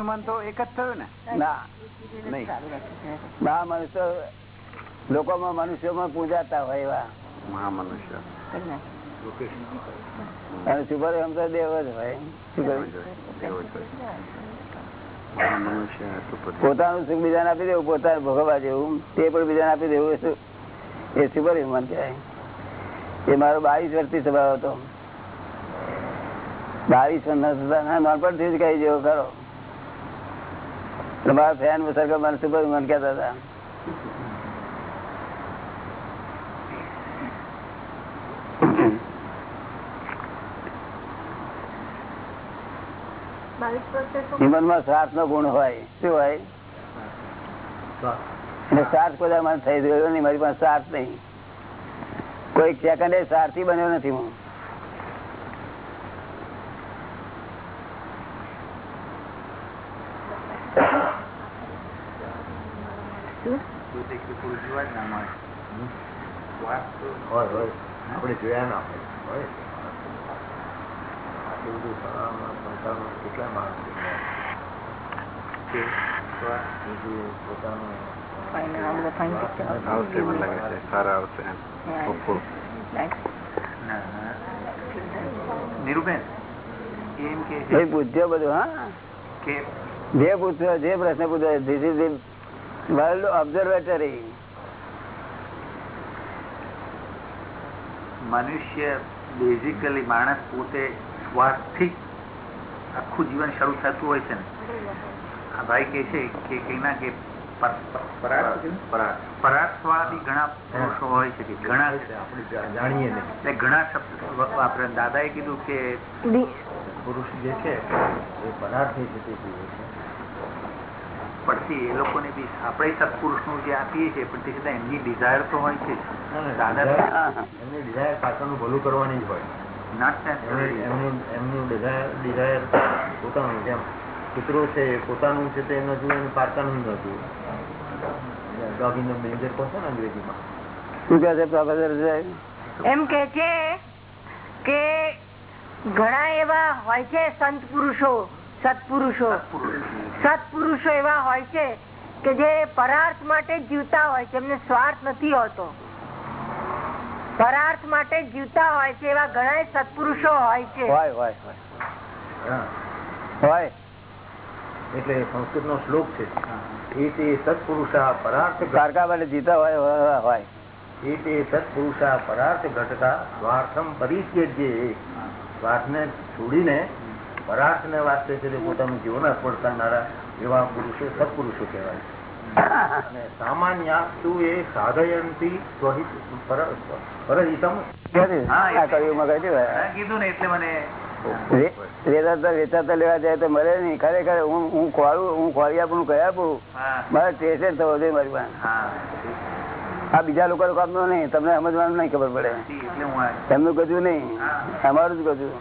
મન તો એક જ થયું ને? ના નહીં. મનુષ્ય લોકોમાં મનુષ્યોમાં પૂજાતા હોય એવા. મહામનુષ્ય. અને સુભર એમ તો દેવ જ હોય. પોતાનું સુખ બીજાને આપી દેવું પોતાને ભોગવવા જેવું. તે પણ બીજાને આપી દેવું એ એ સુપર હ્યુમન કહેવાય. એ મારો બાવીસ વર્ષથી સ્વભાવ હતો. બાવીસ વર્ષ નાનપણથી જ કહી જેવો ખરો એટલે મારા ફેન સર્કલ મને સુપર હ્યુમન કહેતા હતા. જીવનમાં શ્વાસ નો ગુણ હોય. શું હોય? એટલે શ્વાસ કોઈ મને થઈ ગયો નહીં મારી પાસે શ્વાસ નહીં. કોઈ સેકન્ડે સ્વાર્થી બન્યો નથી હું. આપણે જોયા ના હોય. આટલું બધું સંસારમાં સંસારમાં કેટલા માણસ પોતાનું આવશે. મને લાગે છે. સારા આવશે Hopeful. એમ કે જે પૂછ્યો બધું હા? કે જે પૂછ્યો જે પ્રશ્ન પૂછ્યો this is the world observatory મનુષ્ય બેઝિકલી માણસ પોતે સ્વાર્થથી આખું જીવન શરૂ થતું હોય છે ને. આ ભાઈ કે છે કે કે પરાર્થ છે ને? પરાર્થવાદી ઘણા પુરુષો હોય છે કે ઘણા આપણે જાણીએ એટલે ઘણા શબ્દ દાદાએ કીધું કે પુરુષ જે છે એ જીવે છે. પડતી એ લોકોને બી આપણે સત્પુરુષનું જે આપીએ છીએ પણ તે છતાં એમની ડિઝાયર તો હોય છે. એમની ડિઝાયર પાછળનું ભલું કરવાની જ હોય. Not એમની- necessarily. એમનું એમનું ડિઝાયર ડિઝાયર પોતાનું જેમ કૂતરો છે પોતાનું છે તે નથી એનું પારકાનું નતું ડોગીનો ડેન્જર કહો ને અંગ્રેજીમાં. શું કહે છે પ્રોફેસર એમ કે છે કે ઘણા એવા હોય છે સંત પુરુષો સત્પુરુષો. સત્પુરુષો. એવા હોય છે કે જે પરાર્થ માટે જીવતા હોય છે. એમને સ્વાર્થ નથી હોતો. પરાર્થ માટે જીવતા હોય છે એવા ઘણા સત્પુરુષો હોય છે. એટલે સંસ્કૃત હોય. હા. હોય. એટલે સંસ્કૃતનો શ્લોક છે. એ તે સત્પુરુષા પરાર્થ કારકા માટે જીતા હોય હોય, હોય. એ તે સત્પુરુષા પરાર્થ ઘટતા સ્વાર્થમ પરિત્યજ્ય. સ્વાર્થને છોડીને પરાર્થને વાસ્તે છે તે પોતાનું જીવન અર્પણ કરનારા એવા પુરુષો સત્પુરુષો કહેવાય અને સામાન્ય તું એ સાધયંતી પરહિતમ કીધું ને એટલે મને વેચાતા વેચાતા લેવા જાય તો મળે નહીં. ખરેખર હું હું ખોળું હું ખોળી આપું. કહી આપું મારે ટેસ્ટ થવો જોઈએ મારી પાસે. આ બીજા લોકો કામ નો નહીં. તમને સમજવાનું નહીં ખબર પડે. એમનું કજું નહીં. અમારું જ ગજું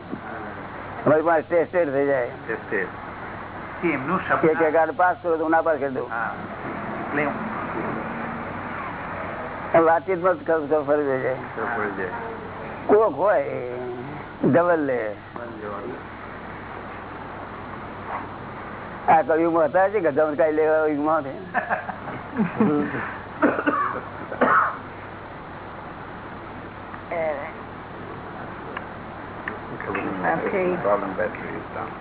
અમારી પાસે ટેસ્ટેડ થઈ જાય. એમનું કે શબ્દ પાસ કરો તો હું ના કરી દઉં. હા. એટલે હું- વાતચીતમાં જ ખબર ખબર ફરી જાય. તો પડી જાય. કોક હોય ડબલ લે. આ કળિયુગમાં હતા છે ગજામાં કઈ લેવા યુગમાં છે નહીં. Problem battery is down.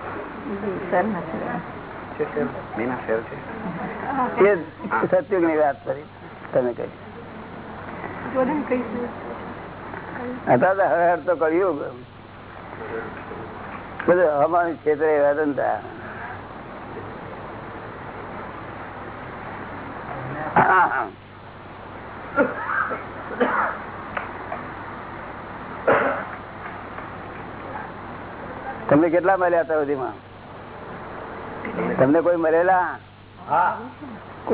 સત્યુગની વાત કરી તમે કહી દાદા તો હવે હવે તો કળિયુગ બધું હવામાન ક્ષેત્રે એવા ધંધા હા. તમને કેટલા મળ્યા હતા સુધીમાં? તમને કોઈ મળેલા?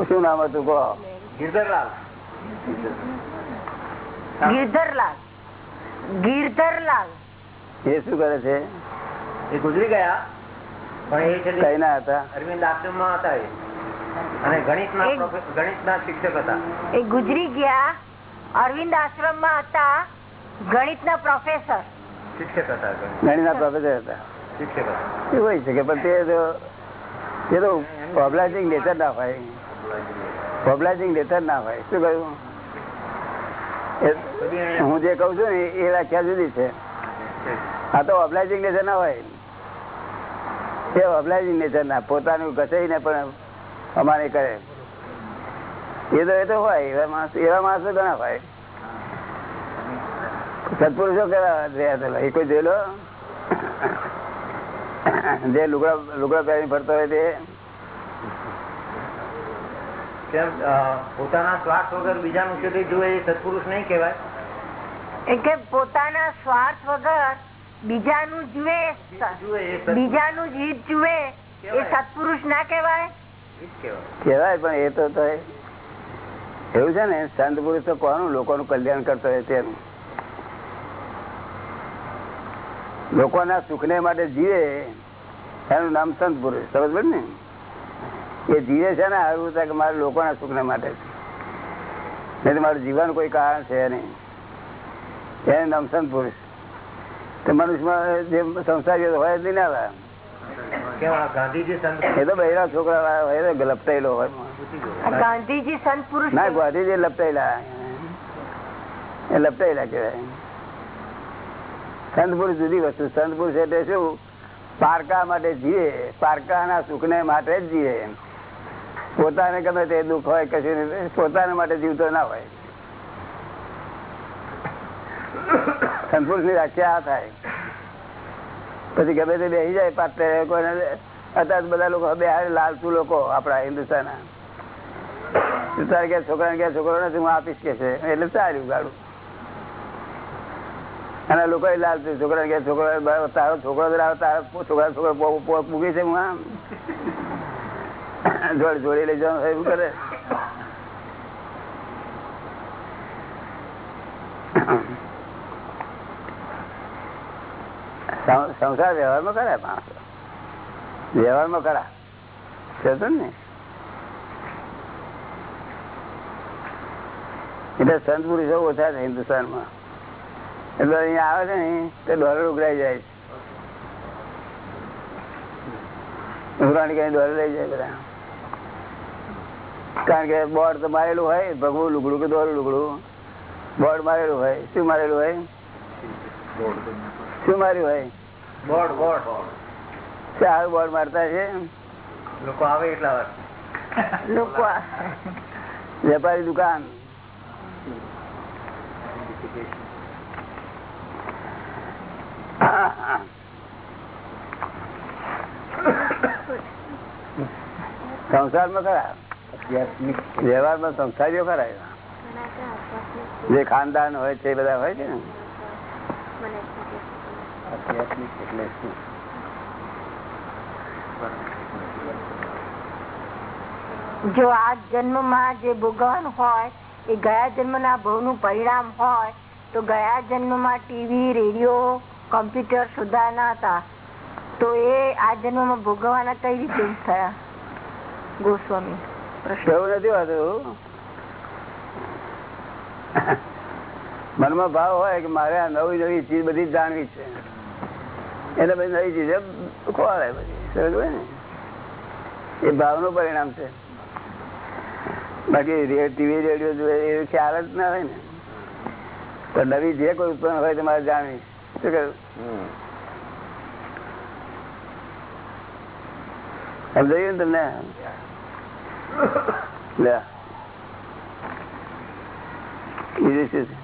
શું નામ હતું કહો ગીરધરલાલ. ગીરધરલાલ. ગીરધરલાલ. એ શું કરે છે? એ ગુજરી ગયા. પણ એ છે તે કઈ ના હતા? અરવિંદ આશ્રમમાં હતા એ. અને ગણિતના એક- પ્રોફે- ગણિતના શિક્ષક હતા. એ ગુજરી ગયા અરવિંદ આશ્રમમાં હતા ગણિત ના પ્રોફેસર. શિક્ષક હતા ગણિતના પ્રોફેસર હતા શિક્ષક હતા. એ હોય શકે પણ તે તો એ તો ઓબ્લાઇઝિંગ નેચર ના હોય. ઓબ્લાઇઝિંગ નેચર ના હોય. શું કહ્યું? હું જે કઉ છું ને એ વ્યાખ્યા જુદી છે. આ તો ઓબ્લાઇઝિંગ નેચર ના હોય. એ ઓબ્લાઇઝિંગ નેચર ના પોતાનું ઘસાઈને પણ અમારે કરે. એ તો એ તો હોય એવા માણસ એવા માણસો ઘણા હોય. સત્પુરુષો કેવા રહ્યા હતા? એ કોઈ જોયેલો જે લુગડા લુગડા પહેરી ફરતો હોય તે. પોતાના સ્વાર્થ વગર બીજાનું સુધી જુએ એ સત્પુરુષ નહીં કહેવાય. એ પોતાના સ્વાર્થ વગર બીજાનું જુએ એ સત્પુરુષ. બીજાનું જ હિત જુએ એ સત્પુરુષ ના કહેવાય? કહેવાય. કહેવાય પણ એ તો તો એવું છે ને સંત પુરુષ તો કોનું લોકોનું કલ્યાણ કરતો હોય તેનું? લોકોના સુખને માટે જીવે એનું નામ સંત પુરુષ. સમજ પડી ને? એ જીવે છે ને હારું કે મારે લોકોના સુખને માટે નહીં મારું જીવન કોઈ કારણ છે નહીં. એનું નામ સંત પુરુષ. તો મનુષ્યમાં જે સંસારીઓ હોય જ નહીં આવે ગાંધીજી સંત એ તો બહેરા છોકરા હોય લપટાયેલો હોય. ગાંધીજી સંત પુરુષ ના ગાંધીજી લપટાયેલા એ લપટાયેલા કહેવાય સંત પુરુષ જુદી વસ્તુ. સંત પુરુષ એટલે શું? પારકા માટે જીવે પારકાના સુખને માટે જ જીવે પોતાને ગમે તે દુઃખ હોય, કશું પોતાના માટે જીવતો ના હોય. સંતપુરુષની વ્યાખ્યા આ થાય. પછી ગમે તે બેસી જાય, પાત્ર કોઈને અત્યારે બધા લોકો બે લાલતુ લોકો આપણા હિન્દુસ્તાન તારે કે છોકરા કે છોકરો નથી, હું આપીશ કે છે. એટલે સારું ગાડું. અને લોકો લાલતુ છોકરા કે છોકરા તારો છોકરો તારો છોકરા છોકરો મૂકી છે હું આમ જોડ જોડી લઈ જવાનું એવું કરે. સંસાર વ્યવહારમાં ખરા માણસો? વ્યવહારમાં કરા છે ને. એટલે સંત પુરુષો ઓછા છે હિન્દુસ્તાનમાં. એટલે અહીંયા આવે છે ને તો ડોલર ઉઘરાઈ જાય છે. ઉઘરાણી કઈ ડોલર લઈ જાય બધા. કારણ કે બોર્ડ તો મારેલું હોય ભગવું લુગડું કે દોરું લુગડું. બોર્ડ મારેલું હોય શું મારેલું હોય? શું માર્યું હોય? Board board. સારું બોર્ડ મારતા છે? લોકો આવે એટલા લોકો વેપારી દુકાન. સંસારમાં ખરા? વ્યવહારમાં સંસારીઓ ખરા જે ખાનદાન હોય છે એ બધા હોય છે ને? એટલે શું? જો આ જન્મમાં જે ભોગવન હોય એ ગયા જન્મના ભવનું પરિણામ હોય તો ગયા જન્મમાં ટીવી રેડિયો કમ્પ્યુટર સુધારના હતા. તો એ આ જન્મમાં ભોગવવાના કઈ રીતે થયા? ગોસ્વામી એવું નથી હોતું મનમાં ભાવ હોય કે મારે આ નવી નવી ચીજ બધી જાણવી છે. એટલે બધી નવી ચીજ ખોવાય બધી. ને? એ ભાવનું પરિણામ છે. બાકી ટીવી, રેડિયો જોઈએ એ ખ્યાલ જ ના હોય ને. તો નવી જે કોઈ ઉત્પન્ન હોય તો મારે જાણવી શું કહ્યું સમજાયું ને તમને લે બીજું શું છે?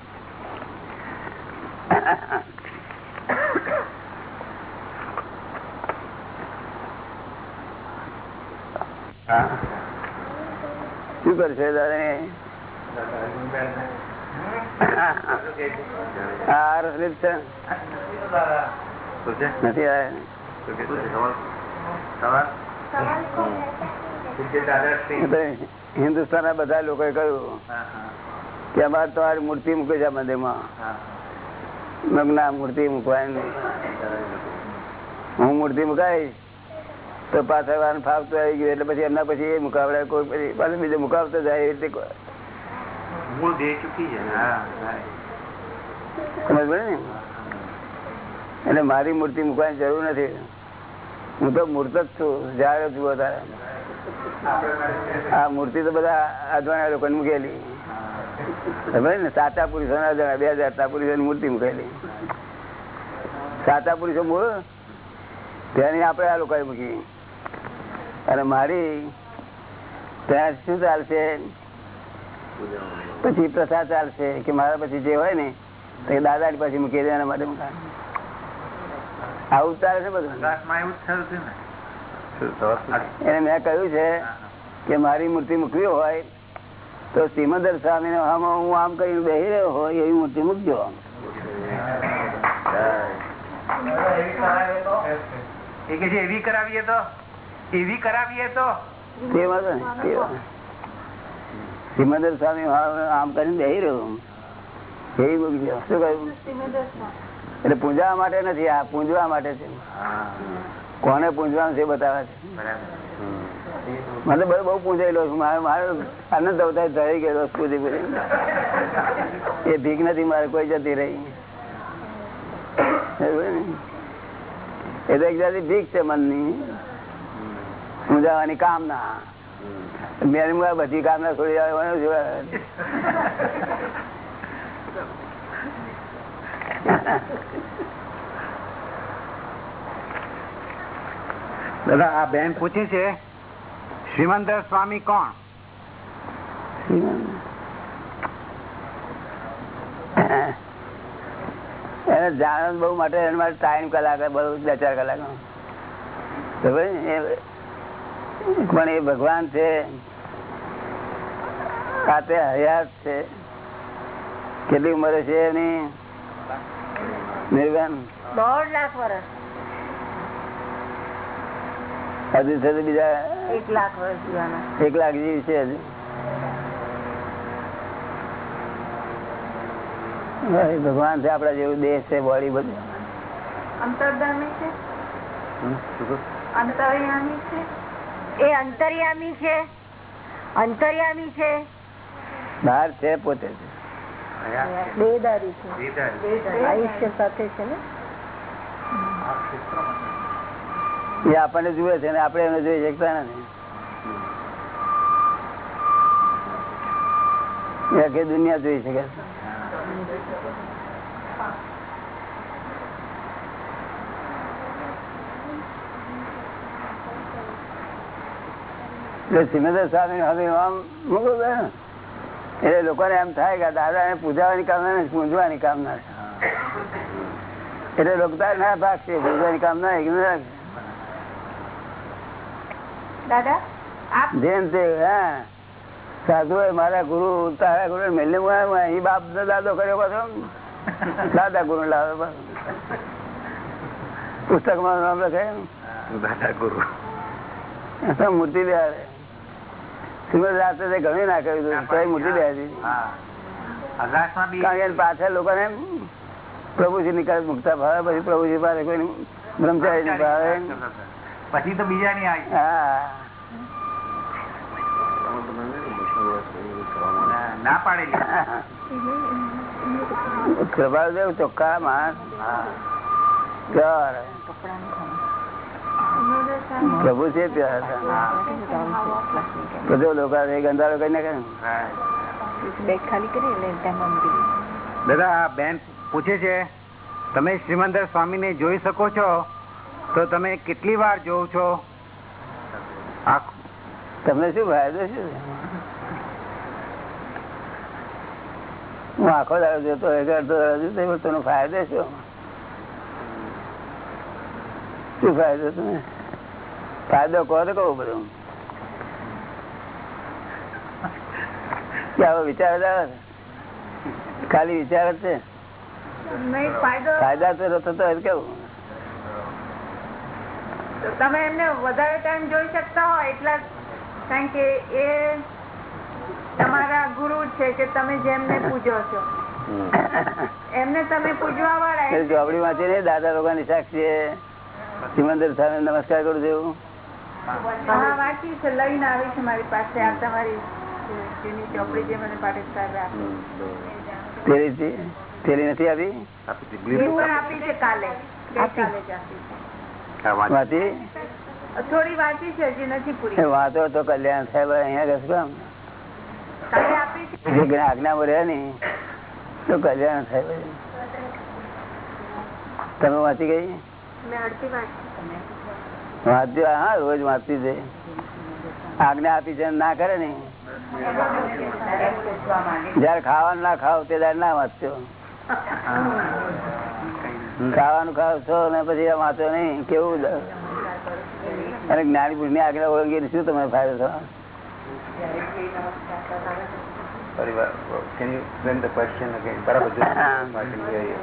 હા. શું કરશે દાદા હા ના બધા લોકો કહ્યું. કે અમારે તમારી મૂર્તિ મૂકે છે મંદિરમાં ના મૂર્તિ મૂકવાની હું મૂર્તિ મુકાઈશ તો પાછળ વાર ફાવતું આવી ગયો એટલે પછી એમના પછી એ મુકાવડે કોઈ પછી પાછું બીજું મુકાવતો જાય એ રીતે કોઈ- મૂળ દે ચૂકી ને? એટલે મારી મૂર્તિ મૂકવાની જરૂર નથી. હું તો મૂર્ત જ છું જયારે જુઓ તારે આ મૂર્તિ તો બધા અજવાણા લોકો મૂકેલી. ને સાચા પુરુષો ના અજાણા બે હજાર પુરુષો મૂર્તિ મૂકેલી. સાચા પુરુષો મૂળ? તેની આપણે આ લોકોએ મૂકી. અને મારી ત્યાં શું ચાલશે? પછી પ્રથા ચાલશે કે મારા પછી જે હોય ને તો દાદા ની પછી મૂકી દે એના માટે આવું ચાલે છે બધું? એને મેં કહ્યું છે કે મારી મૂર્તિ મૂકવી હોય તો સિમંદર સ્વામી હું આમ કરીને બેસી રહ્યો હોય એવી મૂર્તિ મૂકજો એવી કરાવીએ તો? એવી કરાવીએ તો. સિમંદર સ્વામી આમ કરીને બેસી રહ્યો. મૂકજો શું કહ્યું? એટલે પૂંજવા માટે નથી, આ પૂંજવા માટે છે. કોને પૂંજવાનું છે બતાવે છે. મને બધું બહુ પૂંજાયેલો છું. મારે મારે આનંદ અવતાર થઈ ગયેલો પૂજી પૂજી એ ભીખ નથી, મારે કોઈ જતી રહી. એ તો એક જાતિ ભીખ છે મનની. પૂંજાવાની કામના. મેં બધી કામના છોડી આવે દાદા આ બેન પૂછે છે શ્રીમંદર સ્વામી કોણ? એને જાણ બહુ માટે એના માટે ટાઈમ કલાક બહુ બે ચાર કલાક. પણ એ ભગવાન છે. આ હયાત છે. કેટલી ઉંમર છે એની? નિર્વાણ. દોઢ લાખ વર્ષ. હજુ છે બીજા એક લાખ વર્ષ એક લાખ જેવી છે હજુ. ભગવાન છે આપડા જેવું દેહ છે બોડી બધું. અંતર્ગામી છે? અંતર્યામી છે? એ અંતર્યામી છે? અંતર્યામી છે? બહાર છે પોતે બેદારી છે. આયુષ્ય સાથે છે ને? એ આપણને જુએ છે ને આપણે એમને જોઈ શકતા નથી. આખી દુનિયા જોઈ શકે એટલે સિમંદર સ્વામી હવે આમ મોકલું બે. એટલે લોકોને એમ થાય કે દાદા ને પૂજાવાની કામના નથી પૂંજવાની કામના છે એટલે લોકો ના ભાગ છે પૂજવાની કામના એક ના રાખશે. દાદા આપ જેમ તે હા સાધુ એ મારા ગુરુ તારા ગુરુ મેલે અહીં બાપ નો દાદો કર્યો પાછો દાદા ગુરુ લાવે પાછો. પુસ્તકમાં નામ લખે દાદા ગુરુ તો મૂર્તિ બેહાડે શ્રીમદ રાત્રે ઘણું ના કર્યું હતું તોય મૂર્તિ બેહાડી હા. આકાશમાં બી કારણ કે એની પાછળ લોકોને પ્રભુજી નિકાલ મુકતા ભાવે પછી પ્રભુજી પાસે કોઈ બ્રહ્મચારી ની ભાવે. પછી તો બીજા ની હા. ના- પાડે ચોખ્ખા માણસ. પ્રભુ છે પ્યાર બધો લોકો ગંધારો નાખે. દાદા બેન પૂછે છે તમે શ્રીમંદર સ્વામી ને જોઈ શકો છો? તો તમે કેટલી વાર જોવ છો? તમને શું ફાયદો છે હું આખો દાડો જોતો અડધો દાડો જોતો તેનો ફાયદો શું? શું ફાયદો તમે ફાયદો કહો તો કહું બધું. આવો વિચાર જ આવે ખાલી વિચાર જ છે. ફાયદા તો થતો કેવું? તમે એમને વધારે ટાઈમ જોઈ શકતા હોય એટલા કારણ કે એ તમારા ગુરુ છે કે તમે જેમને પૂજો છો. એમને તમે પૂજવા વાળા ચોપડી વાંચી ને દાદા લોકોની સાક્ષી સિમંદર સામે નમસ્કાર કરું છું. હા વાંચી છે લઈને આવી છે મારી પાસે. આ તમારી જૂની ચોપડી જે મને પાટેલ સાહેબ આપી પેલી નથી આવી આપી એ પણ આપી છે કાલે. ગઈકાલે જ આપી છે. હા, વાંચી. વાંચી? થોડી વાંચી છે હજી નથી એ પૂરી વાંચો તો કલ્યાણ થાય ભાઈ અહીંયા કશું કામ આજ્ઞામાં રહે ને તો કલ્યાણ થાય ભાઈ તમે વાંચી ગઈ? મેં અડધી વાંચી. વાંચજો હા રોજ વાંચતી છે. આજ્ઞા આપી છે ના કરે ને. જયારે ખાવાનું ના ખાવ તે ત્યારે ના વાંચ્યો ખાવાનું ખાવ છો ને પછી વાંચો નહીં કેવું અને જ્ઞાની પુરુષની આગળ ઓળંગી શું તમે ફાયદો થવા પરિવાર can you explain the question again? બરાબર જો. I can hear you.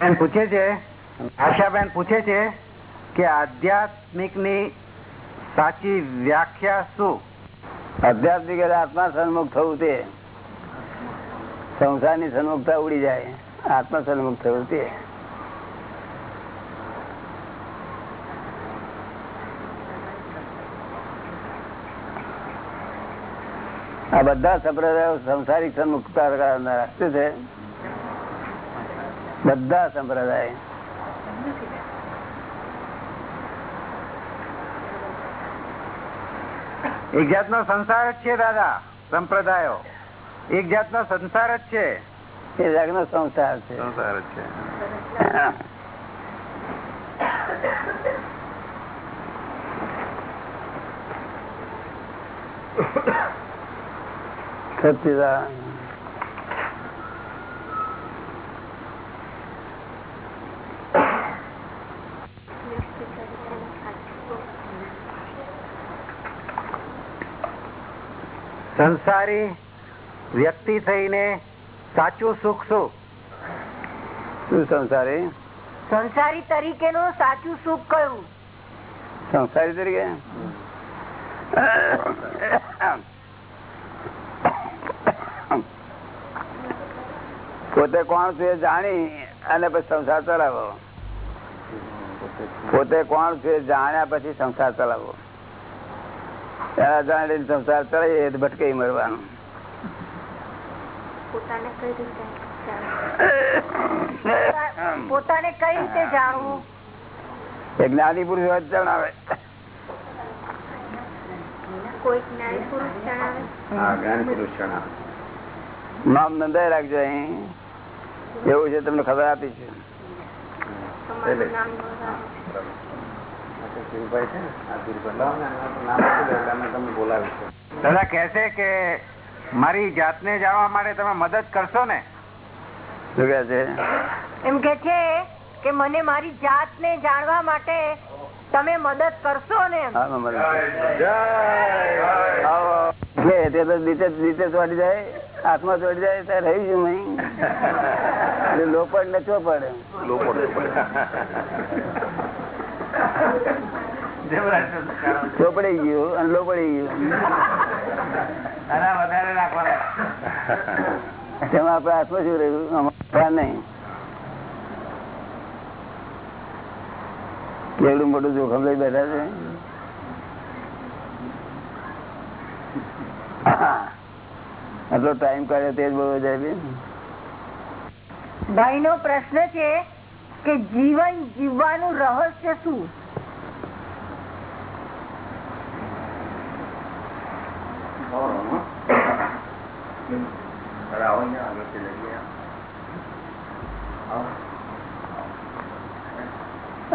બેન પૂછે છે, આશાબેન પૂછે છે કે આધ્યાત્મિકની સાચી વ્યાખ્યા શું? આધ્યાત્મિક એટલે આત્મા સન્મુખ થવું તે. સંસારની સન્મુખતા ઉડી જાય, આત્મા સન્મુખ થવું તે. આ બધા સંપ્રદાયો સંસારિક સન્મુખતા શું છે? બધા સંપ્રદાય. એક જાતનો સંસાર જ છે દાદા સંપ્રદાયો. એક જાતનો સંસાર જ છે. એ જાતનો સંસાર છે. સંસાર જ છે. સચિદાન સંસારી વ્યક્તિ થઈને સાચું સુખ શું? શું સંસારી? સંસારી તરીકેનું સાચું સુખ કયું? સંસારી તરીકે? પોતે કોણ છે જાણી અને પછી સંસાર ચલાવો. પોતે કોણ છે જાણ્યા પછી સંસાર ચલાવો. જાણીને સંસાર ચલાવીએ તો ભટકાઈ મરવાનું. પોતાને કઈ રીતે જાણવું? એ જ્ઞાની પુરુષ જણાવે. કોઈ જ્ઞાની પુરુષ જ્ઞાની પુરુષ જણાવે. નામ નોંધાઈ રાખજો અહીં. એવું છે તમને ખબર આપી છે એટલે. બરાબર. આ તો ધીરુભાઈ છે ને? આ ધીરુભાઈ. લાવો ને, નામ આપી દો અમે તમને બોલાવીશું. દાદા કહેશે કે મારી જાતને જાણવા માટે તમે મદદ કરશો ને શું કે છે એમ કે છે કે મને મારી જાતને જાણવા માટે તમે મદદ કરશો ને તે તો જાય હાથમાં ચોટી જાય ત્યારે રહી ગયું નહીં લોપડ ને ચોપડ લોકો ચોપડી ગયું અને લોપડી ગયું. વધારે રાખવાના. તેમાં આપડે હાથમાં શું રહ્યું? નહીં. કેવડું મોટું જોખમ લઈ બેઠા છે? આટલો ટાઈમ કાઢ્યો તે જ બહુ જાય ભાઈ નો પ્રશ્ન છે કે જીવન જીવવાનું રહસ્ય શું આવો અહીંયા આગળથી લઈએ આવો. આ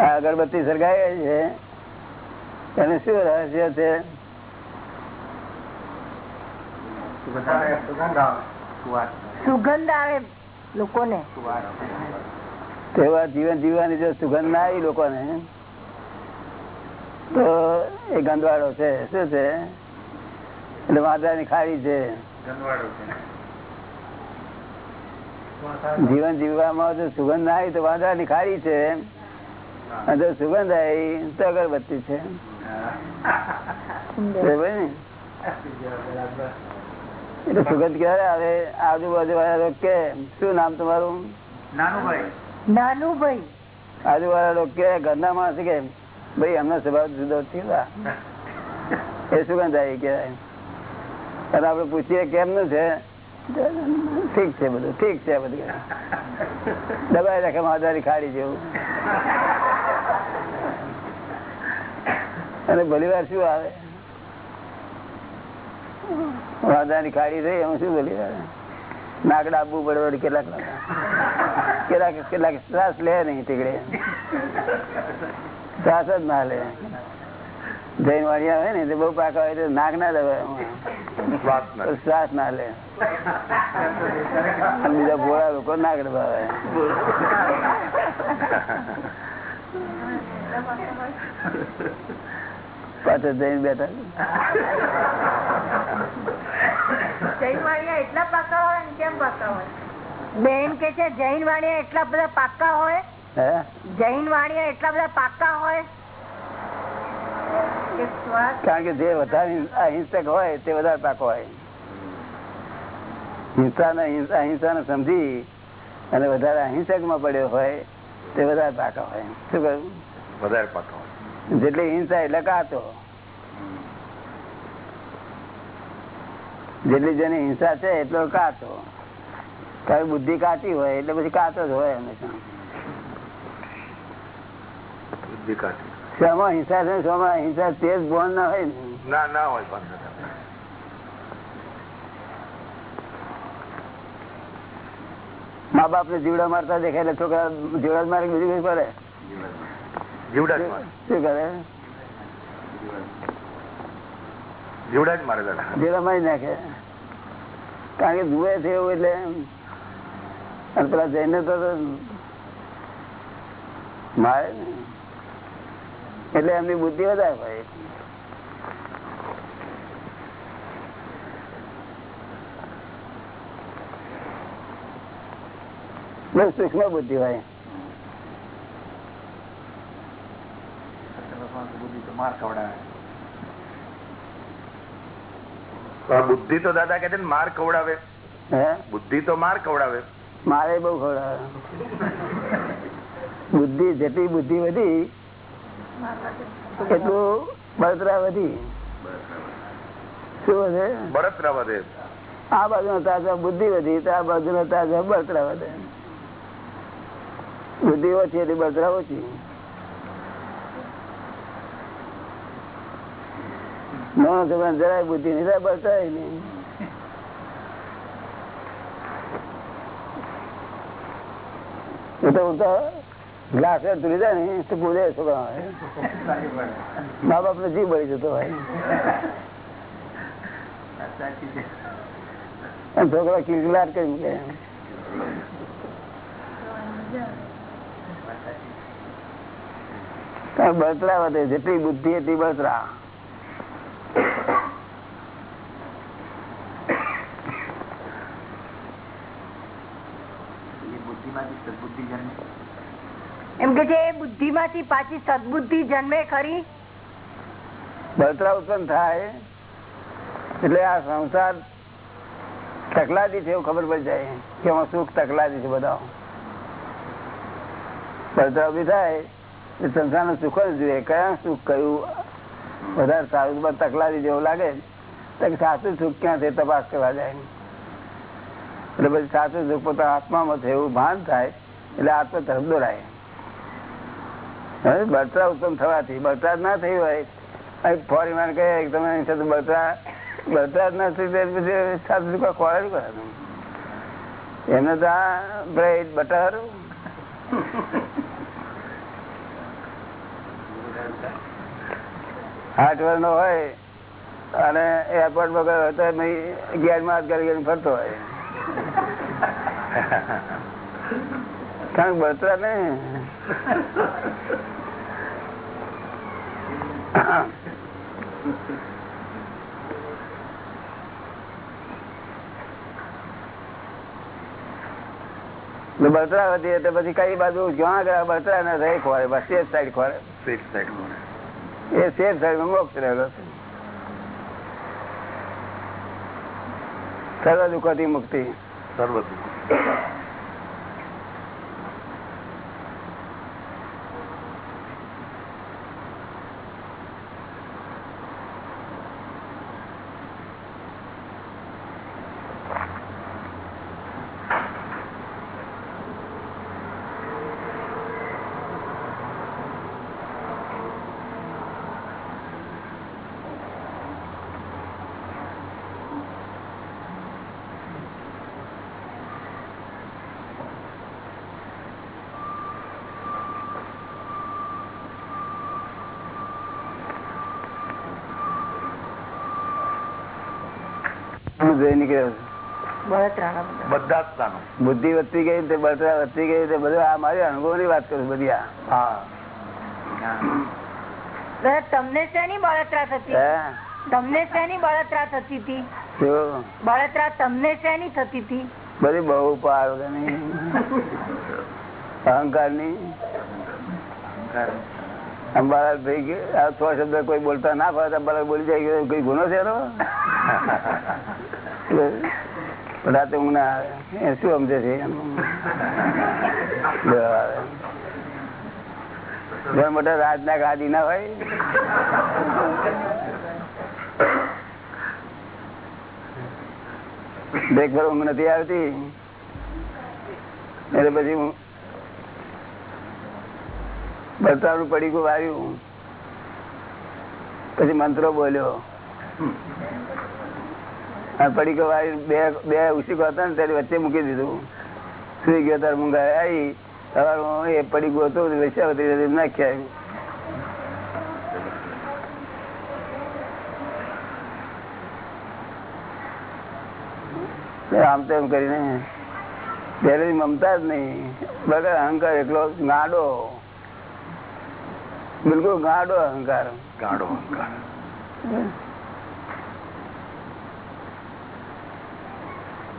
અગરબત્તી સળગાઈ છે. એને શું રહસ્ય છે? સુગંધ આવે સુગંધ આવે. લોકોને. તેવા જીવન જીવવાની જો સુગંધ ના આવી લોકોને તો એ ગંદવાડો છે. શું છે? એટલે વાંદરાની ખાડી છે. ગંદવાડો છે. જીવન જીવવામાં જો સુગંધ ના આવી તો વાંદરાની ખાડી છે. અને જો સુગંધ આવી તો અગરબત્તી છે. એટલે સુગંધ ક્યારે આવે? આજુબાજુ વાળા લોકો કે શું નામ તમારું? નાનુભાઈ. આજુબાજુ લોકો કે ઘરના માણસ કે ભાઈ એમનો સ્વભાવ જુદો થયો એ સુગંધ આવી કહેવાય. અને આપડે પૂછીએ કેમનું છે? ઠીક છે બધું, ઠીક છે બધું. દબાઈ રાખે માધારી ખાડી જેવું. અને ભલી વાર શું આવે? માધારી ખાડી થઈ, એમાં શું ભલી વાર નાકડા આપવું પડે કેટલાક કેટલાક કેટલાક શ્વાસ લે નહીં તીકડે શ્વાસ જ ના લે. જૈન વાળિયા હોય ને તે બહુ પાકા હોય તો નાક ના દબાય શ્વાસ ના લે. અને બીજા ભોળા લોકો નાક દબાવે. પાછળ જઈને બેઠા. એટલા પાકા હોય ને કેમ પાકા હોય? બેન કે છે જૈન વાણિયા એટલા બધા પાકા હોય? હે? જૈન વાણિયા એટલા બધા પાકા હોય? કે શ્વાસ કારણ કે જે વધારે અહિંસક હોય તે વધારે પાકો હોય. હિંસા અહિંસા ને સમજી અને વધારે અહિંસકમાં પડ્યો હોય તે વધારે પાકા હોય. શું કહ્યું? વધારે પાકો જેટલી હિંસા એટલે કાતો જેટલી જેની હિંસા છે એટલો કાચો કારણ કે બુદ્ધિ કાચી હોય એટલે પછી કાચો જ હોય હંમેશા. બુદ્ધિ કાઢી શેમાં હિંસા છે શેમાં હિંસા તે જ બોન ના હોય ને. ના ના હોય પણ. મા બાપ ને જીવડા મારતા દેખાય એટલે છોકરા જીવડા મારે બીજું કઈ જીવડા શું કરે? જીવડા જ મારે જીવડા મારી નાખે. કારણ કે જુએ છે એવું એટલે અને પેલા જઈને તો મારે? ને એટલે એમની બુદ્ધિ વધારે હોય. બસ સૂક્ષ્મ બુદ્ધિ હોય. બુદ્ધિ તો દાદા કે માર ખવડાવે. હે? બુદ્ધિ તો માર ખવડાવે. મારે બહુ ખવડાવે. બુદ્ધિ જેટલી બુદ્ધિ વધી એટલું બળતરા વધી શું વધે બળતરા વધે આ બાજુ તાજા બુદ્ધિ વધી તો આ બાજુ તાજા બળતરા વધે બુદ્ધિ ઓછી એટલે બળતરા ઓછી. જરાય બુદ્ધિ નહીં બળતરાય નહીં. એ તો ઉલટા ગ્લાસ તૂટી જાય ને તો બોલે છોકરા મા બાપ ને જીવ બળી જતો હોય. છોકરા કિલકિલાટ કરી મૂકે બળતરા વધે જેટલી બુદ્ધિ એટલી બળતરા એ બુદ્ધિમાંથી સદબુદ્ધિ જન્મે એમ કે બુદ્ધિ માંથી પાછી સદબુદ્ધિ જન્મે ખરી? બળતરા ઉત્પન્ન થાય. એટલે આ સંસાર તકલાદી છે એવું ખબર પડી જાય. કે એમાં સુખ તકલાદી છે બધા બળતરા ઊભી થાય એ સંસારનું સુખ જ જોઈએ. કયા સુખ, કયું વધારે સારું? પણ તકલાદી જેવું લાગે. તો સાચું સુખ ક્યાં છે તપાસ કરવા જાય. એટલે પછી સાચું સુખ પોતાના આત્મામાં છે એવું ભાન થાય. એટલે આત્મા તરફ દોરાય. બળતરા ઉત્પન્ન થવાથી, બળતરા ના થઈ હોય. ફોરી માર કહે તમે સાથે બળતરા બળતરા જ ના થઈ પછી સાચું સુખ ખોરાડું કરે એમને તો આ બ્રેડ, બટર આઠ નો હોય, અને એરપોર્ટ વગર હોય તો ગેરમાં કરી ફરતો હોય. કારણ બળતા ને બળતરા વધી એટલે પછી કઈ બાજુ જ્યાં આગળ બળતરા ના રહી ખોરે બસ સેફ સાઈડ ખોરે સેફ સાઈડ એ સેફ સાઈડ મોક્ષ રહેલો સર્વ દુઃખોથી મુક્તિ. સર્વ શું જોઈ નીકળ્યો બુદ્ધિ વધતી ગઈ તે બળતરા વધતી ગઈ તે બધું આ મારી અનુભવની વાત કરું બધી આ. તમને શેની બળતરા થતી? તમને શેની બળતરા થતી હતી? બળતરા તમને શેની થતી હતી? બધી બહુ પાર અહંકારની અંબાલાલ ભાઈ ગયો આ છ શબ્દ કોઈ બોલતા ના ફાવે અંબાલાલ બોલી જાય કે કઈ ગુનો છે રાતે ઊંઘ ના આવે. શું સમજે છે? મોટા રાજના ગાદી ના હોય. દેખ ભર ઊંઘ નથી આવતી. એટલે પછી હું બતાવનું ગયું વાર્યું. પછી મંત્રો બોલ્યો. પડીકો વાળી બે બે ઉસીકો હતા ને ત્યારે વચ્ચે મૂકી દીધું. સુઈ ગયો તાર મૂંગા આવી સવારમાં એ પડીકું હતો વૈશાવતી નાખ્યા આમ તેમ કરીને પહેલેથી મમતા જ નહીં. બગર અહંકાર એટલો ગાડો. બિલકુલ ગાડો અહંકાર. ગાડો અહંકાર.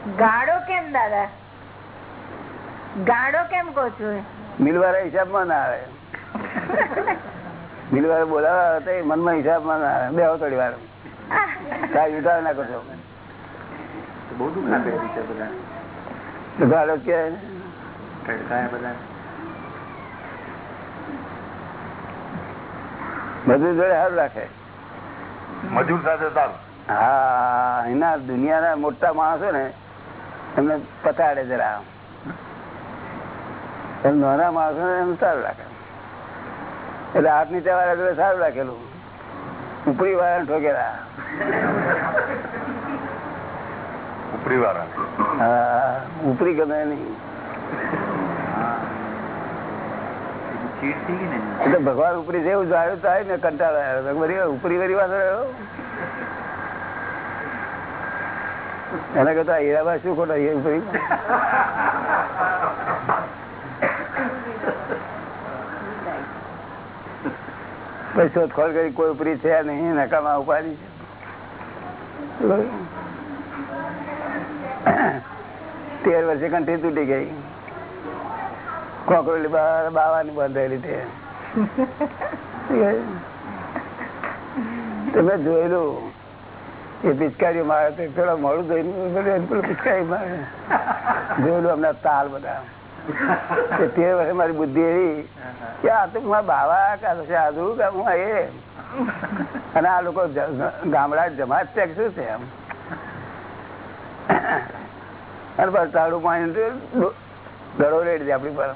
ગાડો કેમ દાદા? ગાડો કેમ કહો છો મિલવાળા હિસાબમાં ના આવે. મિલવાળા બોલાવા હતા એ મનમાં હિસાબમાં ના આવે. બે થોડી વાર. કાંઈ વિચાર ના કરશો બહુ દુઃખ છે બધા. બધા. બધું જોડે સારું રાખે. મજૂર સાથે હા એના દુનિયાના મોટા માણસો ને એમને પતાડે જરા. એમ નાના માણસો ને એમ સારું રાખે એટલે હાથ નીચે વાળા જોડે સારું રાખેલું ઉપરી વાળા ઠોકેલા. ઉપરી વાળા. હા ઉપરી ગમે નહીં. એટલે ભગવાન ઉપરી જેવું જાણ્યું થાય ને કંટાળો આવ્યો. ઉપરી વરી વાત રહ્યો એના કરતા હીરાબા શું ખોટા પછી શોધખોળ કરી કોઈ ઉપરી છે નહીં, નકામાં ઉપાડી છે. તેર વર્ષે કંઠી તૂટી ગઈ. કોકરોલી બાવાની બંધાયેલી તે. તમે જોયેલું. એ પિચકારીઓ મારે પેલા મોડું પેલું પિચકારી મારે. જોયેલું હમણાં તાલ બધા. તે વર્ષે મારી બુદ્ધિ એવી કે આ તો મારા બાવા કા તો સાધુ કા હું એ. અને આ લોકો ગામડા જમાત છે શું છે એમ. અને બસ તાળું પાણી દડો રેડી દે આપણી પર.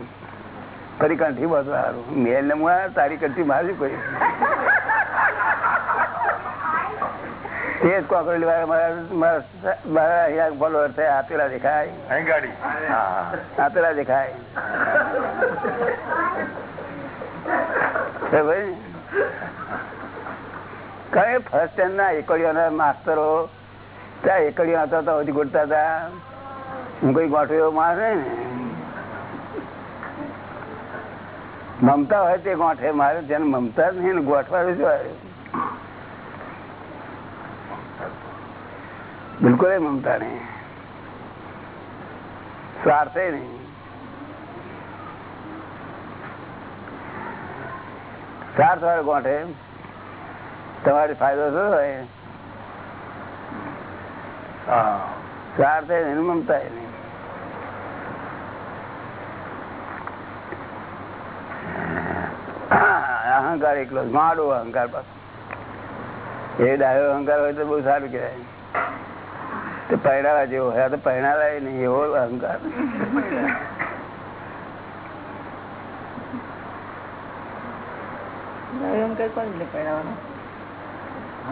ફરી કંઠી બધું સારું મેલ ને હું તારી કંઠી મારી કોઈ. તે જ કોકરેલી મારા ફોલોવર છે આપેલા દેખાય. આપેલા દેખાય. કઈ ફર્સ્ટ ના એકડીઓના માસ્તરો ત્યાં એકડીઓ હતા તો હજી ગોઠતા હતા. હું કઈ ગોઠો એવો માણસ ને. મમતા હોય તે ગોઠે મારે જેને મમતા જ નહીં ગોઠવાનું શું આવ્યું બિલકુલ એ મમતા નહીં. સ્વાર્થે નહીં. સ્વાર્થ વાળો ગોઠે. તમારે ફાયદો શું હોય. સ્વાર્થ નહીં મમતા નહીં. અહંકાર એકલો માડો અહંકાર પાછો. એ ડાયો અહંકાર હોય તો બહુ સારું કહેવાય. તો પહેરાવા જેવો હોય. તો પહેરાવાય નહીં એવો અહંકાર.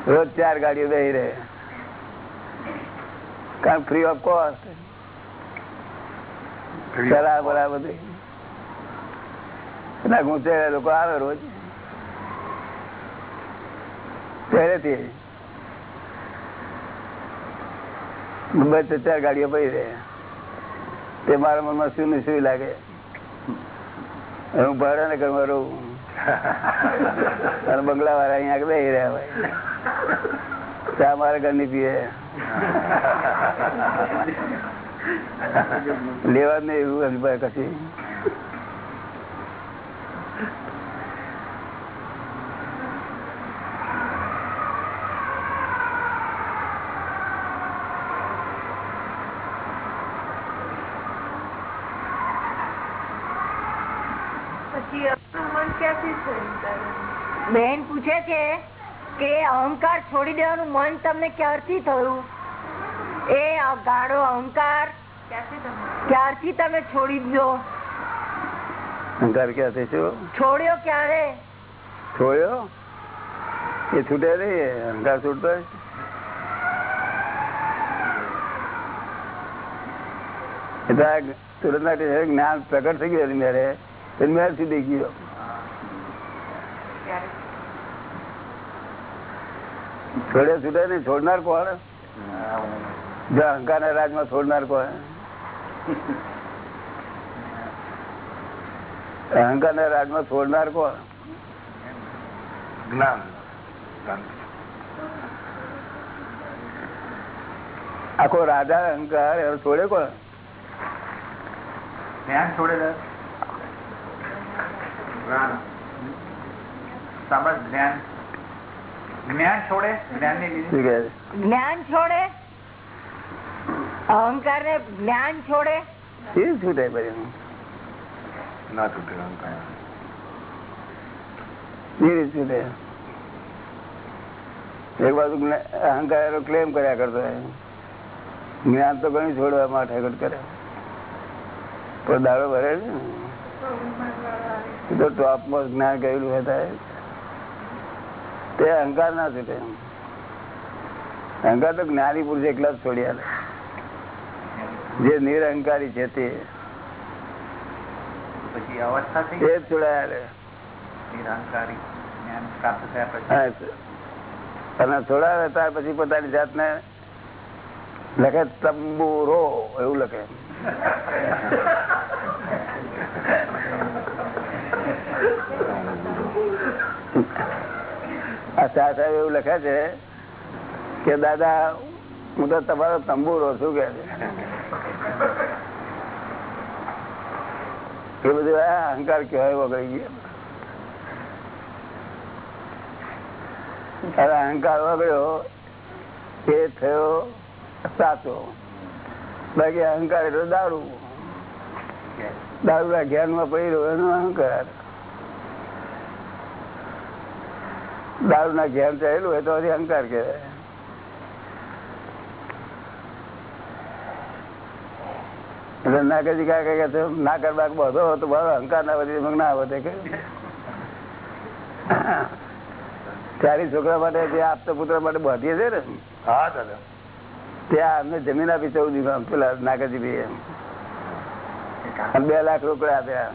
રોજ ચાર ગાડીઓ દઈ રહે. કારણ ફ્રી ઓફ કોસ્ટ ચલા બરા બધી. એટલા લોકો આવે રોજ. પહેલેથી મુંબઈ ચાર ગાડીઓ પડી રહે. તે મારા મનમાં શું ને શું લાગે? હું ભાડા ને ઘરમાં રહું. અને બંગલા વાળા અહીંયા આગળ બેસી રહ્યા હોય. ચા મારા ઘરની પીએ. લેવા જ નહીં એવું કશી. છે કે અહંકાર છોડી દેવાનું મન તમને ક્યારથી થયું? એ ગાળો અહંકાર ક્યારથી તમે છોડી દો અહંકાર ક્યાંથી શું છોડ્યો ક્યારે? છોડ્યો? એ છૂટે નહીં અહંકાર છૂટતો જ્ઞાન પ્રગટ થઈ ગયું મેરે મેળ સુધી ગયો છોડે છૂટે ને છોડનાર કોણ? જો અહંકાર ના રાજમાં છોડનાર કોણ? અહંકાર ના રાજમાં છોડનાર કોણ? જ્ઞાન. આખો રાજા અહંકાર એનો છોડે કોણ? જ્ઞાન. છોડે જ્ઞાન. જ્ઞાન છોડે જ્ઞાન અહંકાર ને જ્ઞાન છોડે? એ છૂટે પછી? ના છૂટે અહંકાર. છૂટે. એક બાજુ અહંકાર ક્લેમ કર્યા કરતો જ્ઞાન તો ઘણી છોડવા માટે કરે. પણ દાડો ભરે છે ને? માં તો ટોપમાં જ્ઞાન કહેલું હોય ત્યારે. તે અહંકાર ના છૂટે અહંકાર તો જ્ઞાની પુરુષ એકલા જ છોડ્યા જે નિરહંકારી છે તે. પછી છોડાવે ત્યાર પોતાની જાતને લખે તંબુરો એવું લખે આ શાહ સાહેબ એવું લખે છે કે, દાદા, હું તો તમારો તંબુરો છું કે એ બધું આ અહંકાર કહેવાય વગડી ગયો. હવે અહંકાર વગડ્યો એ થયો સાચો. બાકી અહંકાર એટલે દારૂ. દારૂ ના જ્ઞાનમાં પડી રહ્યો એનો અહંકાર. દારૂ ના જ્ઞાન ચડેલું હોય તો અહંકાર કે ના કદી કાંઈ કે ના કરવા બધો તો બધો અહંકાર ના વધે ના વધે કે. ચારી છોકરા માટે જે આપતા પુત્ર માટે બાંધીએ છે ને હા દાદા. ત્યાં અમને જમીન આપી ચૌદ વીઘા પેલા નાગરજી ભાઈ એમ બે લાખ રોકડા આપ્યા.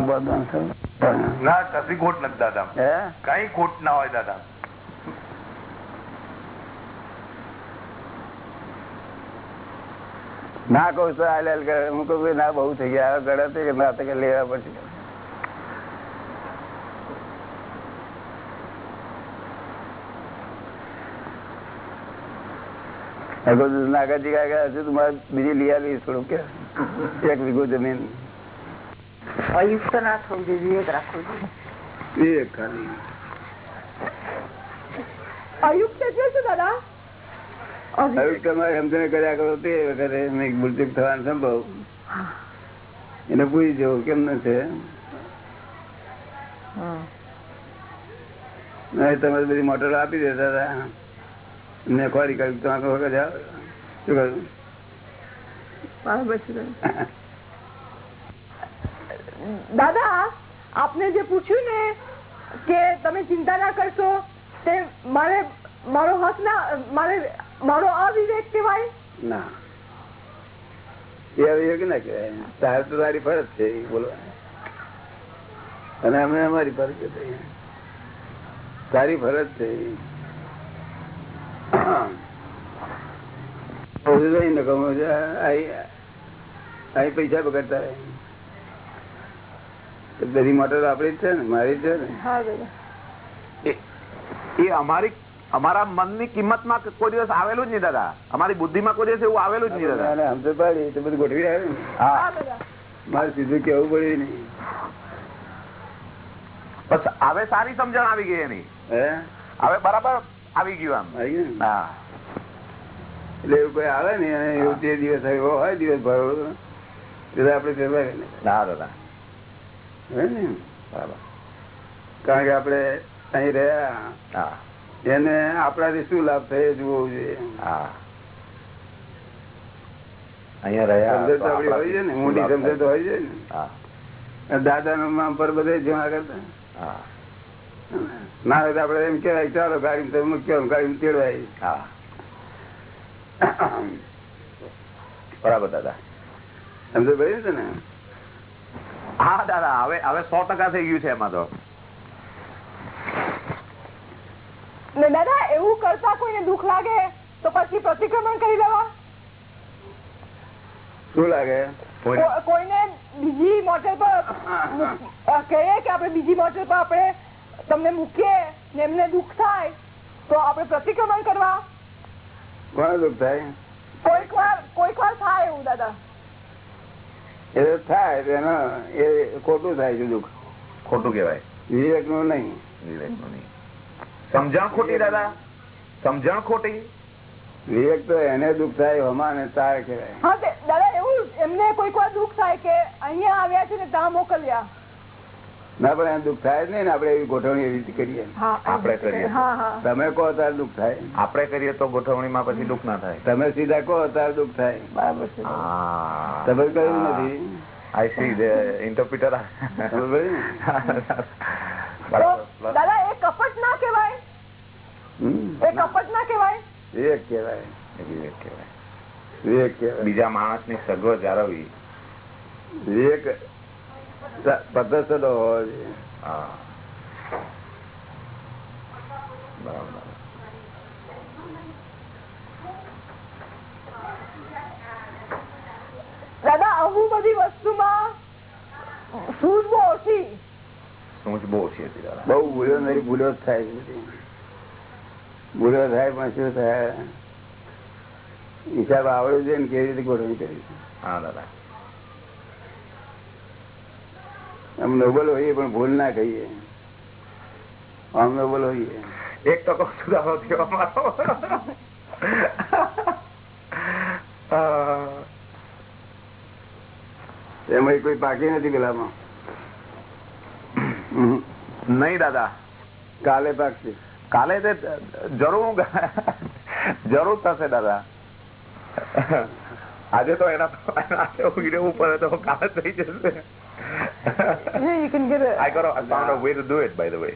બધું. ના કશી ખોટ નથી દાદા. કઈ ખોટ ના હોય દાદા. ના કઉ તો હાલ હાલ કરે. હું ભાઈ ના બહુ થઈ ગયા. ગળે કે ના તો કે લેવા પડશે. નાગાજી કાંઈ હજુ તમારે બીજી લઈ આવી થોડું કે એક વીઘો જમીન. અયુક્ત ના થવું જોઈએ વિવેક રાખવું જોઈએ અયુક્ત શું દાદા હવે તમારે સમજણ કર્યા કરો તે વખતે ભૂલચૂક થવાનો સંભવ એને પૂછી જવું કેમ ન છે નહીં તમે બધી મોટરો આપી દેતા હતા ને ખોરી કરી તો આખો વખત આવે. શું કહ્યું દાદા, આપને જે પૂછ્યું ને કે તમે ચિંતા ના કરશો, તે મારે, મારો હક ના, મારે, મારો અવિવેક કહેવાય. ના. એ અવિવેક ના કહેવાય. તારે તો તારી ફરજ છે અને અમે અમારી ફરજ તારી ફરજ છે. નકામું છે. અહીં પૈસા બગડતા રહે. તો બધી મોટર આપડી છે ને મારી છે ને. એ અમારી અમારા મનની કિંમતમાં કોઈ દિવસ આવેલું જ નહીં દાદા. અમારી બુદ્ધિમાં કોઈ દિવસ એવું આવેલું જ નહીં દાદા. તો બધું ગોઠવી આવ્યું હા. મારે સીધું કેવું પડ્યું નહીં. બસ હવે સારી સમજણ આવી ગઈ એની. હે? હવે બરાબર આવી ગયું આમ? હા. એટલે એવું કોઈ આવે ને એવું તે દિવસ હોય દિવસ ભરો. આપડે ફેરવાય ને ના દાદા. કારણ કે આપડે અહીં રહ્યા એને આપણાથી શું લાભ થયો જોવું જોઈએ. મોટી સમજણ હોય છે ને. દાદા નું પર બધે જમા કરતા. ના હોય આપડે એમ કેવાય ચાલો ગાડી તમે મૂક્યો ગાડી તેડવાય. બરાબર દાદા. સમજ ભાઈ છે ને હા દાદા હવે હવે સો ટકા થઈ ગયું છે એમાં તો. દાદા એવું કરતા કોઈને દુઃખ લાગે તો પછી પ્રતિક્રમણ કરી લેવા. શું લાગે? કોઈને- બીજી મોટર પર કહીએ કે આપણે બીજી મોટર પર આપણે તમને મૂકીએ ને એમને દુઃખ થાય તો આપણે પ્રતિક્રમણ કરવા. કોને દુઃખ થાય? કોઈક વાર કોઈક વાર થાય એવું દાદા. એ થાય એનો એ ખોટું થાય છે દુઃખ. ખોટું કેવાય વિવેકનું નહીં. વિવેકનું નહીં. સમજણ ખોટી દાદા? સમજણ ખોટી? વિવેક તો એને દુઃખ થાય હમાને તાર કહેવાય. હા દાદા એવું એમને કોઈક વાર દુઃખ થાય કે અહીંયા આવ્યા છે ને ત્યાં મોકલ્યા. ના પણ એમ દુઃખ થાય નહીં ને આપણે એવી ગોઠવણી એવી રીતે કરીએ. આપણે કરીએ. તમે કહો ત્યારે દુઃખ થાય. આપણે કરીએ તો ગોઠવણીમાં પછી દુઃખ ના થાય. તમે સીધા કહો ત્યારે દુઃખ થાય. બરાબર છે. તમે કહ્યું નથી. આઈ સી ધ ઇન્ટરપ્રિટર ખબર પડી ને? તો દાદા એ કપટ ના કહેવાય? એ કપટ ના કહેવાય? વિવેક કહેવાય. વિવેક કહેવાય. વિવેક બીજા માણસની સગવડ જાળવવી. વિવેક પદ્ધતિ હોવો જોઈએ હા. બરાબર. દાદા અમુક બધી વસ્તુમાં સૂઝ બહુ ઓછી. સૂઝ બહુ ઓછી હતી દાદા. બહુ ભૂલો નહીં ભૂલો જ થાય. ભૂલો થાય પણ શું થાય. હિસાબ આવડે છે ને કેવી રીતે ગોઠવણી કરી હા દાદા. આમ નોબલ હોઈએ પણ ભૂલ ના કહીએ. આમ નોબલ હોઈએ એક ટકો સુધારો થયો અમારો. એમાં કોઈ બાકી નથી પેલામાં નહીં દાદા. કાલે પાકશે. કાલે તે જરૂર જરૂર થશે દાદા. આજે તો એના પડે તો કાલે થઈ જશે. You can get I got a, I found a way to do it by the way.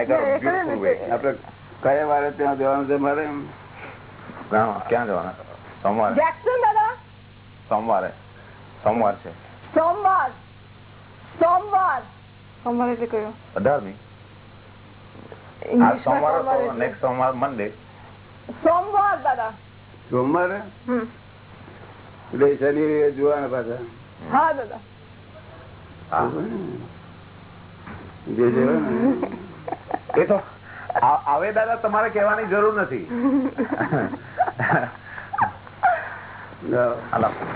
I got a beautiful way. આપડે કયા વારે ત્યાં જવાનું છે મારે? ક્યાં જવાના? સોમવારે. જેક્સન દાદા? સોમવારે. સોમવાર છે. સોમવાર. સોમવાર. સોમવાર એટલે કયો? અઢારમી. આ સોમવાર નેક્સ્ટ સોમવાર મંડે સોમવાર દાદા. સોમવારે? હમ. એટલે શનિ જોવાના પાછા. હા દાદા. એ તો આ- હવે દાદા તમારે કહેવાની જરૂર નથી.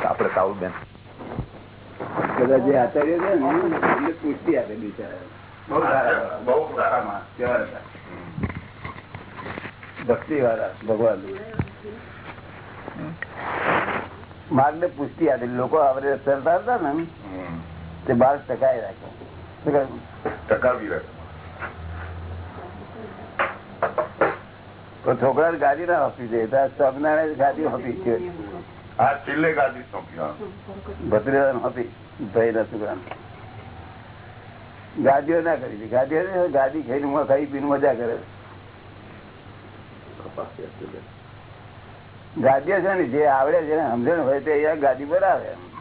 આપડે આલા, બેન બધા જે આચાર્ય છે ને એમને પુષ્ટિ આપે બિચારા બહુ સારા બહુ સારા માણસ ભક્તિ વાળા ભગવાન. માર્ગ ને પુષ્ટિ આપેલી લોકો આવરે સરતા હતા ને. તે બાર ટકાઈ રાખે. ટકાવી રાખે. છોકરા ગાડી ના આપી દે. સ્વામિનારાયણ ગાડી આપી છે. આ છેલ્લે ગાદી સોંપી ભત્રીજા આપી ભાઈ ના છોકરા ગાડીઓ ના કરી દે ગાડીઓ ને ગાડી ખાઈને ખાઈ પીને મજા કરે. ગાડીઓ છે ને જે આવડે છે ને સમજણ હોય તે ગાડી પર આવે. કે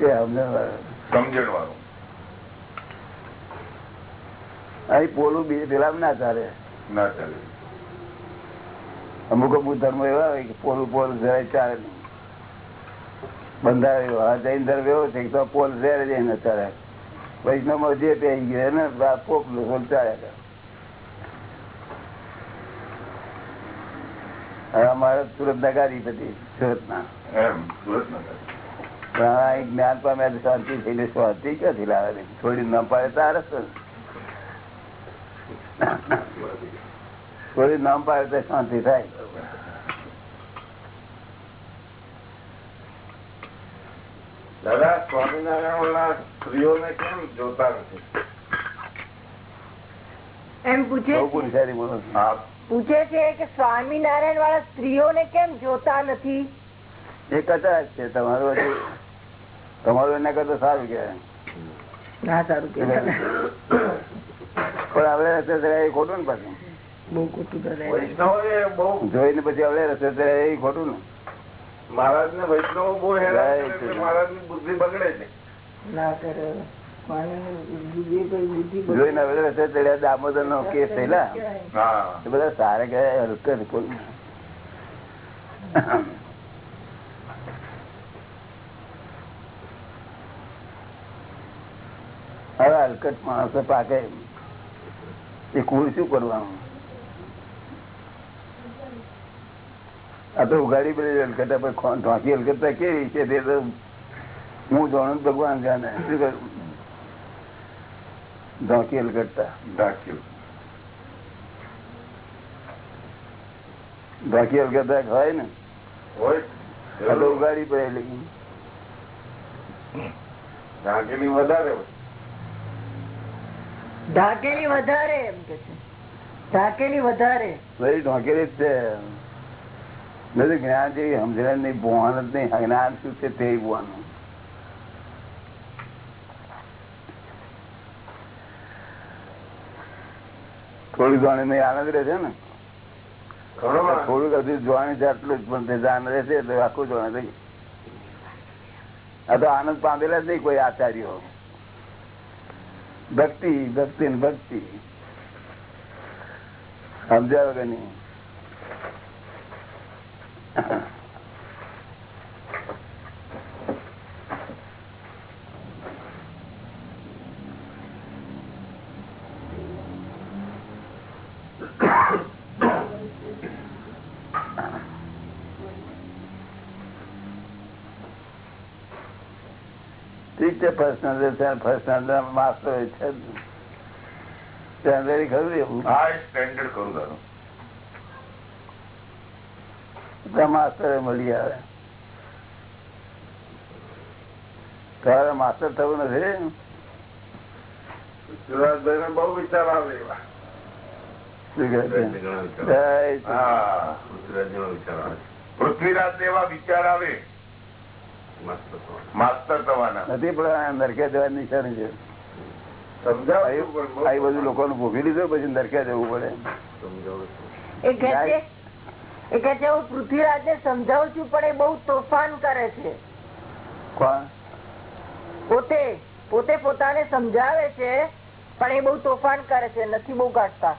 સમજણ વાળું અહીં પોલું પેલા ના ચાલે. ના ચાલે. અમુક અમુક ધર્મ એવા હોય કે પોલું પોલ જરાય ચાલે બંધાયો જૈન ધર્મ એવો છે તો પોલ ઝેર જઈને ચાલે. વૈષ્ણવ જે પહેરી ગયો ને પોપ પોલ ચાલે. અમારે સુરત ના બધી સુરત ના સુરત નગર પણ જ્ઞાન પામે શાંતિ થઈને શાંતિ ક્યાંથી લાવે છે? થોડી ન પાડે તારે? થોડી નામ પાડે તો શાંતિ થાય દાદા સ્વામિનારાયણ વાળા સ્ત્રીઓને કેમ જોતા નથી એમ. પૂછે છે કે સ્વામિનારાયણ વાળા સ્ત્રીઓને કેમ જોતા નથી એ કચાશ છે તમારું હજુ તમારું એના કરતા સારું કે ના સારું પણ હવે રસ્તે ચડ્યા એ ખોટું ને પાછું. બહુ ખોટું જોઈને પછી હવે રસ્તે ચડ્યા એ ખોટું ને. મહારાજ ને વૈષ્ણવ બહુ હેરાન. કરે બુદ્ધિ બગડે છે. ના કરે જોઈને હવે રસ્તે ચડ્યા દામોદર નો કેસ થયેલા. બધા સારા ગયા હલકત કોઈ હવે હલકત માણસો પાકે. એ કુળ શું કરવાનું? આ તો ઉગાડી બધી હલકત ઢોંકી હલકત કેવી છે? તે તો હું જાણું ભગવાન જાણે. શું કરું? ઢોંકી હલકટતા ઢાંક્યું ઢાંકી હલકત. હોય ને. હોય ઉઘાડી પડેલી ઢાંકેલી વધારે હોય. ઢાકેલી વધારે એમ કે છે. ઢાકેલી વધારે. બધી ઢાકેલી જ છે. નથી જ્ઞાન જેવી સમજણ નહીં ભુવાન જ નહીં. અજ્ઞાન શું છે તે ભુવાનું થોડી જાણે નહીં આનંદ રહે છે ને. થોડુંક હજુ જોવાની છે આટલું જ પણ તે જાણ રહેશે એટલે આખું જોવાનું થઈ આ તો આનંદ પામેલા જ નહીં કોઈ આચાર્યો. ભક્તિ ભક્તિ ને ભક્તિ. સમજ્યા વગર નહીં? છે પર્સનલ પર્સનલ માસ્ટર છે સ્ટેન્ડર્ડ ખરું એવું? હા સ્ટેન્ડર્ડ કરું દાદા બધા મળી આવે. તારે માસ્ટર થવું નથી? બહુ વિચાર આવે એવા. પૃથ્વીરાજ એવા વિચાર આવે. થવાના. નથી પણ નરકે જવાની નિશાની છે. સમજાવું બધું લોકોનું ભોગી લીધું પછી નરકે જવું પડે. હું પૃથ્વીરાજ ને સમજાવું છું પણ એ બહુ તોફાન કરે છે. પોતે પોતે પોતાને સમજાવે છે પણ એ બહુ તોફાન કરે છે નથી બહુ કાઢતા.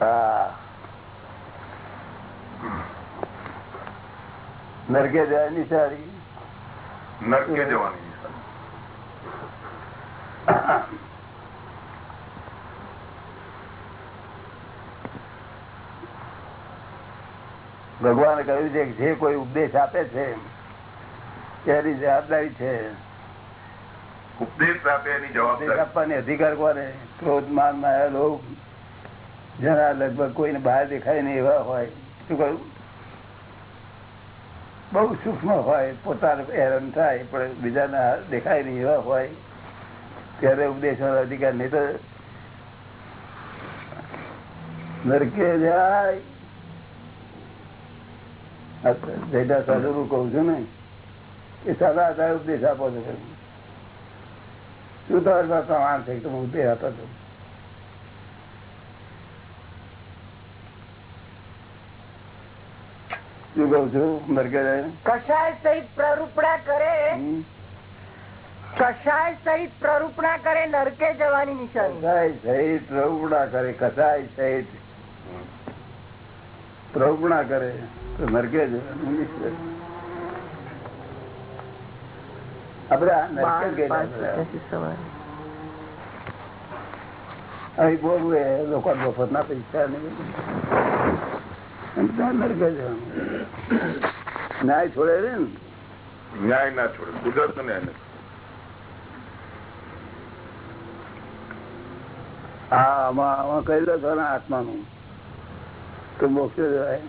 હા. નરકે જવાની નિશાની. નરકે જવાની. ભગવાને કહ્યું છે કે જે કોઈ ઉપદેશ આપે છે તેની જવાબદારી છે. ઉપદેશ આપે એની જવાબદારી. આપવાની અધિકાર કોને? ક્રોધ માન માયા લોક જરા લગભગ કોઈને બહાર દેખાય નહીં એવા હોય. શું કહ્યું? બહુ સૂક્ષ્મ હોય, પોતાને હેરાન થાય, પણ બીજાને દેખાય નહીં એવા હોય, ત્યારે ઉપદેશ અધિકાર નહીં તો નરકે જાય. જયદા સાધુ નું કઉ છું ને, એ સાદા આધારે ઉપદેશ આપો છો. શું તમારી પાસે કે તમે ઉપદેશ આપો છો? શું કઉ છું સહિત પ્રરૂપણા કરે હમ? સહિત પ્રરૂપણા કરે નરકે જવાની નિશાની કસાય સહિત રવડા કરે કસાય સહિત પ્રવૃણા કરે તો નરકે જવાનું નિશ્ચય. આપણે આ નરકે જ ગયેલા છે. અહીં બોલવું એ લોકો મફતના પૈસા નહીં એમ ત્યાં નરકે જવાનું ન્યાય છોડે ને? ન્યાય ના છોડે. કુદરત ન્યાય નથી. હા આમાં આમાં કહેલો છો ને આત્માનું. તો મોક્ષ જવાય.